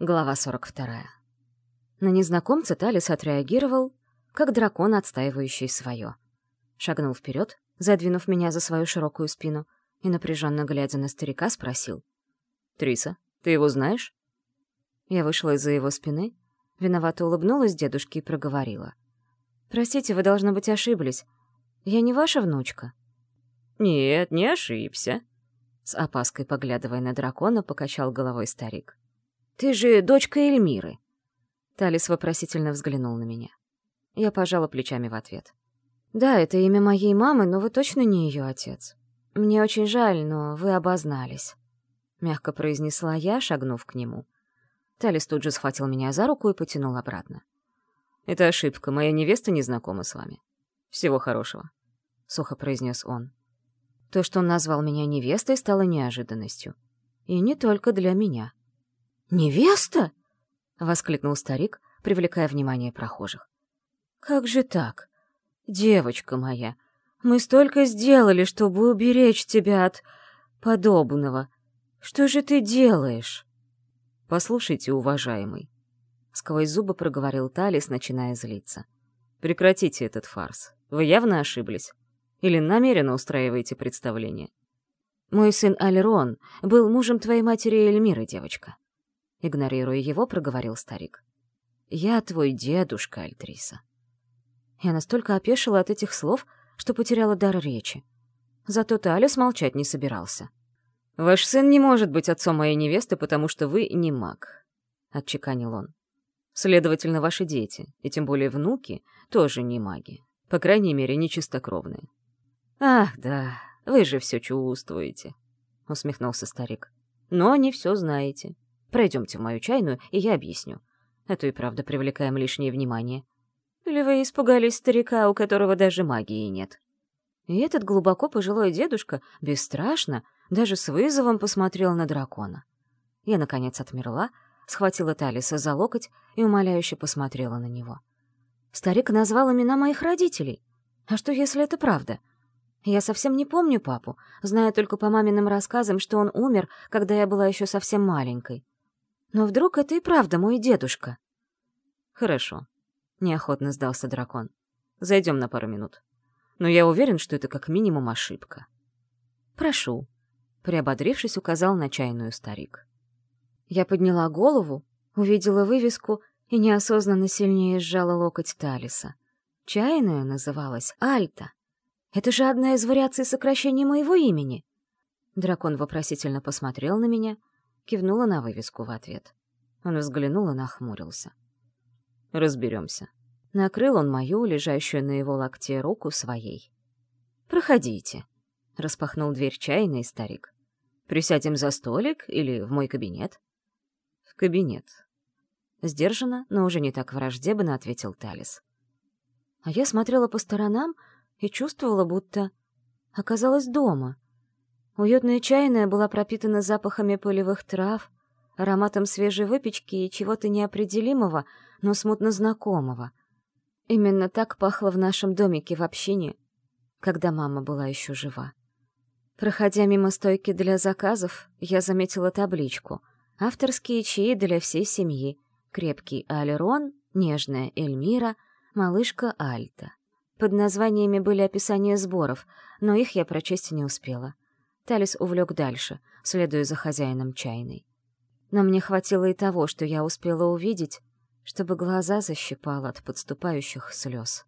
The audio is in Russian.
Глава 42. На незнакомца Талис отреагировал, как дракон, отстаивающий свое. Шагнул вперед, задвинув меня за свою широкую спину, и, напряженно глядя на старика, спросил. «Триса, ты его знаешь?» Я вышла из-за его спины, виновато улыбнулась дедушке и проговорила. «Простите, вы, должно быть, ошиблись. Я не ваша внучка?» «Нет, не ошибся», — с опаской поглядывая на дракона, покачал головой старик. «Ты же дочка Эльмиры!» Талис вопросительно взглянул на меня. Я пожала плечами в ответ. «Да, это имя моей мамы, но вы точно не ее отец. Мне очень жаль, но вы обознались», — мягко произнесла я, шагнув к нему. Талис тут же схватил меня за руку и потянул обратно. «Это ошибка, моя невеста не знакома с вами. Всего хорошего», — сухо произнес он. То, что он назвал меня невестой, стало неожиданностью. И не только для меня. «Невеста?» — воскликнул старик, привлекая внимание прохожих. «Как же так? Девочка моя, мы столько сделали, чтобы уберечь тебя от подобного. Что же ты делаешь?» «Послушайте, уважаемый», — сквозь зубы проговорил Талис, начиная злиться. «Прекратите этот фарс. Вы явно ошиблись. Или намеренно устраиваете представление?» «Мой сын Альрон был мужем твоей матери Эльмиры, девочка», Игнорируя его, проговорил старик. «Я твой дедушка, Альтриса». Я настолько опешила от этих слов, что потеряла дар речи. Зато Талис молчать не собирался. «Ваш сын не может быть отцом моей невесты, потому что вы не маг», — отчеканил он. «Следовательно, ваши дети, и тем более внуки, тоже не маги. По крайней мере, не чистокровные». «Ах, да, вы же все чувствуете», — усмехнулся старик. «Но не все знаете. Пройдемте в мою чайную, и я объясню. Это и правда привлекаем лишнее внимание. Или вы испугались старика, у которого даже магии нет?» И этот глубоко пожилой дедушка бесстрашно, даже с вызовом посмотрел на дракона. Я, наконец, отмерла, схватила Талиса за локоть и умоляюще посмотрела на него. Старик назвал имена моих родителей. А что, если это правда? Я совсем не помню папу, знаю только по маминым рассказам, что он умер, когда я была еще совсем маленькой. Но вдруг это и правда мой дедушка? Хорошо. Неохотно сдался дракон. Зайдем на пару минут. Но я уверен, что это как минимум ошибка. Прошу. Приободрившись, указал на чайную старик. Я подняла голову, увидела вывеску и неосознанно сильнее сжала локоть Талиса. Чайная называлась Альта. Это же одна из вариаций сокращения моего имени. Дракон вопросительно посмотрел на меня — Кивнула на вывеску в ответ. Он взглянул и нахмурился. «Разберемся». Накрыл он мою, лежащую на его локте, руку своей. «Проходите», — распахнул дверь чайный старик. «Присядем за столик или в мой кабинет?» «В кабинет», — сдержанно, но уже не так враждебно ответил Талис. А я смотрела по сторонам и чувствовала, будто оказалась дома — Уютная чайная была пропитана запахами полевых трав, ароматом свежей выпечки и чего-то неопределимого, но смутно знакомого. Именно так пахло в нашем домике в общине, когда мама была еще жива. Проходя мимо стойки для заказов, я заметила табличку «Авторские чаи для всей семьи. Крепкий Алерон, нежная Эльмира, малышка Альта». Под названиями были описания сборов, но их я прочесть не успела. Талис увлек дальше, следуя за хозяином чайной. Но мне хватило и того, что я успела увидеть, чтобы глаза защипало от подступающих слез.